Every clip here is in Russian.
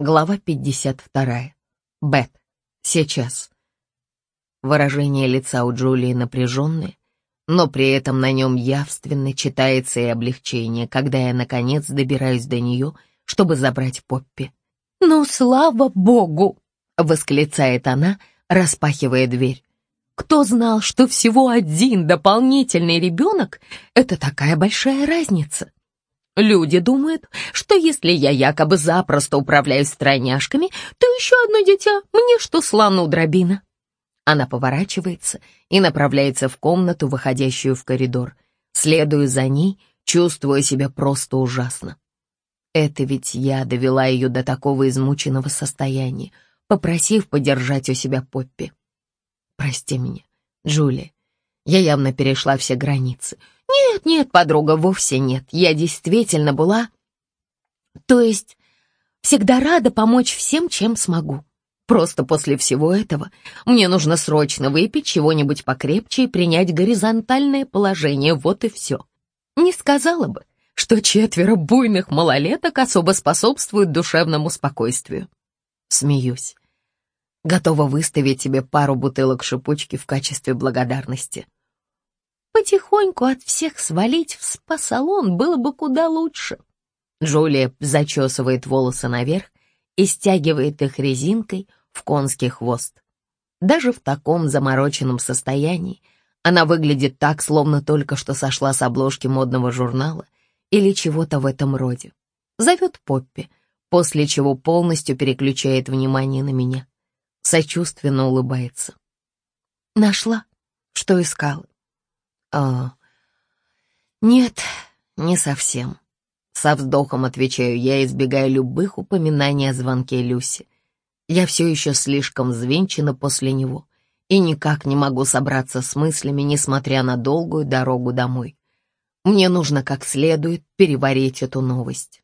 Глава 52. Бет. Сейчас. Выражение лица у Джулии напряженное, но при этом на нем явственно читается и облегчение, когда я, наконец, добираюсь до нее, чтобы забрать Поппи. «Ну, слава богу!» — восклицает она, распахивая дверь. «Кто знал, что всего один дополнительный ребенок — это такая большая разница?» Люди думают, что если я якобы запросто управляю стройняшками, то еще одно дитя мне что слону дробина. Она поворачивается и направляется в комнату, выходящую в коридор. Следую за ней, чувствуя себя просто ужасно. Это ведь я довела ее до такого измученного состояния, попросив подержать у себя Поппи. Прости меня, Джулия, я явно перешла все границы — «Нет, нет, подруга, вовсе нет. Я действительно была... То есть всегда рада помочь всем, чем смогу. Просто после всего этого мне нужно срочно выпить чего-нибудь покрепче и принять горизонтальное положение, вот и все. Не сказала бы, что четверо буйных малолеток особо способствуют душевному спокойствию. Смеюсь. Готова выставить тебе пару бутылок шипучки в качестве благодарности потихоньку от всех свалить в спа-салон было бы куда лучше. Джулия зачесывает волосы наверх и стягивает их резинкой в конский хвост. Даже в таком замороченном состоянии она выглядит так, словно только что сошла с обложки модного журнала или чего-то в этом роде. Зовет Поппи, после чего полностью переключает внимание на меня. Сочувственно улыбается. Нашла, что искала. «А, нет, не совсем». Со вздохом отвечаю я, избегая любых упоминаний о звонке Люси. Я все еще слишком взвинчена после него и никак не могу собраться с мыслями, несмотря на долгую дорогу домой. Мне нужно как следует переварить эту новость.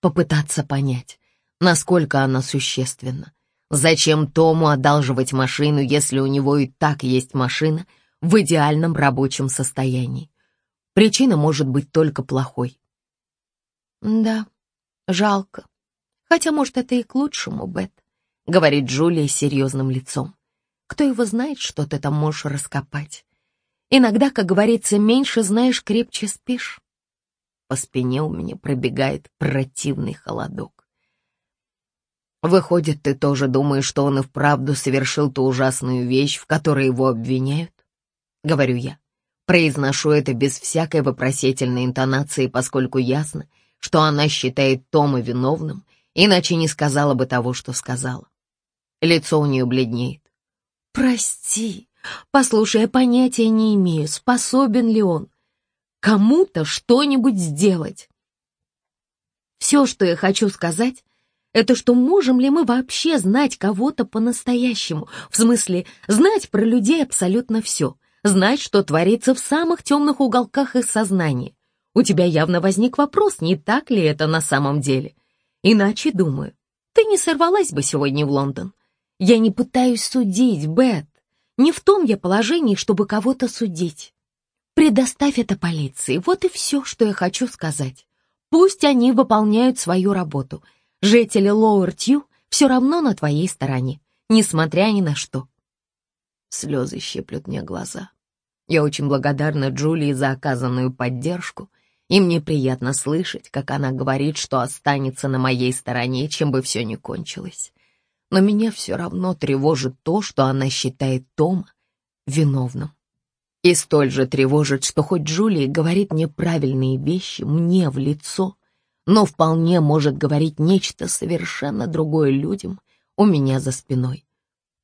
Попытаться понять, насколько она существенна. Зачем Тому одалживать машину, если у него и так есть машина — в идеальном рабочем состоянии. Причина может быть только плохой. «Да, жалко. Хотя, может, это и к лучшему, Бет», — говорит Джулия серьезным лицом. «Кто его знает, что ты там можешь раскопать? Иногда, как говорится, меньше знаешь, крепче спишь». По спине у меня пробегает противный холодок. Выходит, ты тоже думаешь, что он и вправду совершил ту ужасную вещь, в которой его обвиняют? — говорю я. Произношу это без всякой вопросительной интонации, поскольку ясно, что она считает Тома виновным, иначе не сказала бы того, что сказала. Лицо у нее бледнеет. «Прости, послушай, я понятия не имею, способен ли он кому-то что-нибудь сделать. Все, что я хочу сказать, это что можем ли мы вообще знать кого-то по-настоящему, в смысле знать про людей абсолютно все — знать, что творится в самых темных уголках их сознания. У тебя явно возник вопрос, не так ли это на самом деле. Иначе, думаю, ты не сорвалась бы сегодня в Лондон. Я не пытаюсь судить, Бет. Не в том я положении, чтобы кого-то судить. Предоставь это полиции, вот и все, что я хочу сказать. Пусть они выполняют свою работу. Жители Лоуэр Тью все равно на твоей стороне, несмотря ни на что. Слезы щеплют мне глаза. Я очень благодарна Джулии за оказанную поддержку, и мне приятно слышать, как она говорит, что останется на моей стороне, чем бы все ни кончилось. Но меня все равно тревожит то, что она считает Тома виновным. И столь же тревожит, что хоть Джулия говорит неправильные вещи мне в лицо, но вполне может говорить нечто совершенно другое людям у меня за спиной.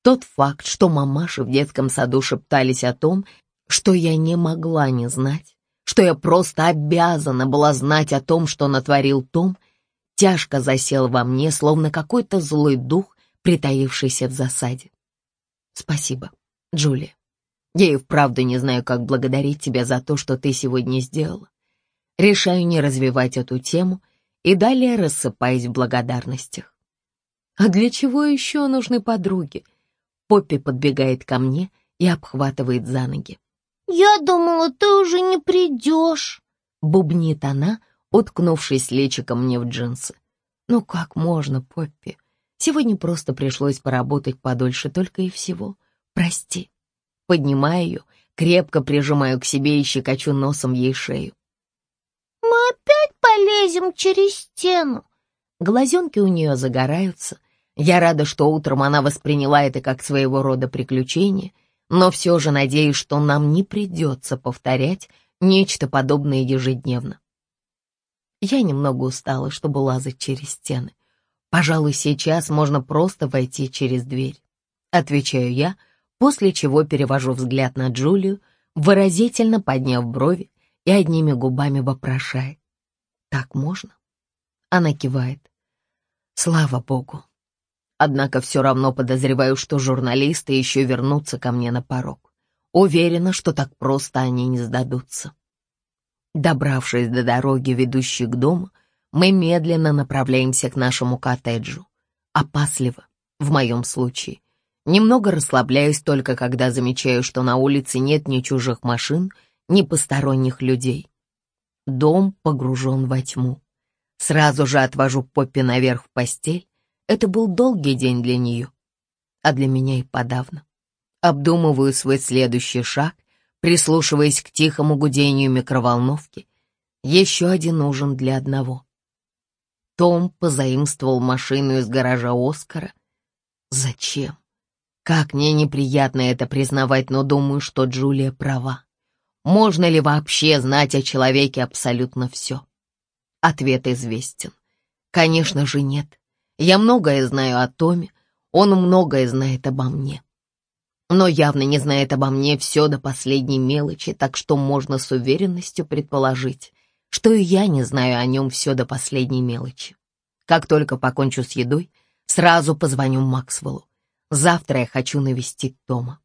Тот факт, что мамаши в детском саду шептались о том, что я не могла не знать, что я просто обязана была знать о том, что натворил Том, тяжко засел во мне, словно какой-то злой дух, притаившийся в засаде. Спасибо, Джулия. Я и вправду не знаю, как благодарить тебя за то, что ты сегодня сделала. Решаю не развивать эту тему и далее рассыпаюсь в благодарностях. А для чего еще нужны подруги? Поппи подбегает ко мне и обхватывает за ноги. «Я думала, ты уже не придешь», — бубнит она, уткнувшись личиком мне в джинсы. Ну как можно, Поппи? Сегодня просто пришлось поработать подольше только и всего. Прости. Поднимаю ее, крепко прижимаю к себе и щекочу носом ей шею. Мы опять полезем через стену. Глазенки у нее загораются. Я рада, что утром она восприняла это как своего рода приключение, но все же надеюсь, что нам не придется повторять нечто подобное ежедневно. Я немного устала, чтобы лазать через стены. Пожалуй, сейчас можно просто войти через дверь. Отвечаю я, после чего перевожу взгляд на Джулию, выразительно подняв брови и одними губами вопрошает. «Так можно?» Она кивает. «Слава богу!» Однако все равно подозреваю, что журналисты еще вернутся ко мне на порог. Уверена, что так просто они не сдадутся. Добравшись до дороги, ведущей к дому, мы медленно направляемся к нашему коттеджу. Опасливо, в моем случае. Немного расслабляюсь только, когда замечаю, что на улице нет ни чужих машин, ни посторонних людей. Дом погружен во тьму. Сразу же отвожу Поппи наверх в постель. Это был долгий день для нее, а для меня и подавно. Обдумываю свой следующий шаг прислушиваясь к тихому гудению микроволновки. Еще один ужин для одного. Том позаимствовал машину из гаража Оскара. Зачем? Как мне неприятно это признавать, но думаю, что Джулия права. Можно ли вообще знать о человеке абсолютно все? Ответ известен. Конечно же нет. Я многое знаю о Томе, он многое знает обо мне но явно не знает обо мне все до последней мелочи, так что можно с уверенностью предположить, что и я не знаю о нем все до последней мелочи. Как только покончу с едой, сразу позвоню Максвеллу. Завтра я хочу навестить Тома.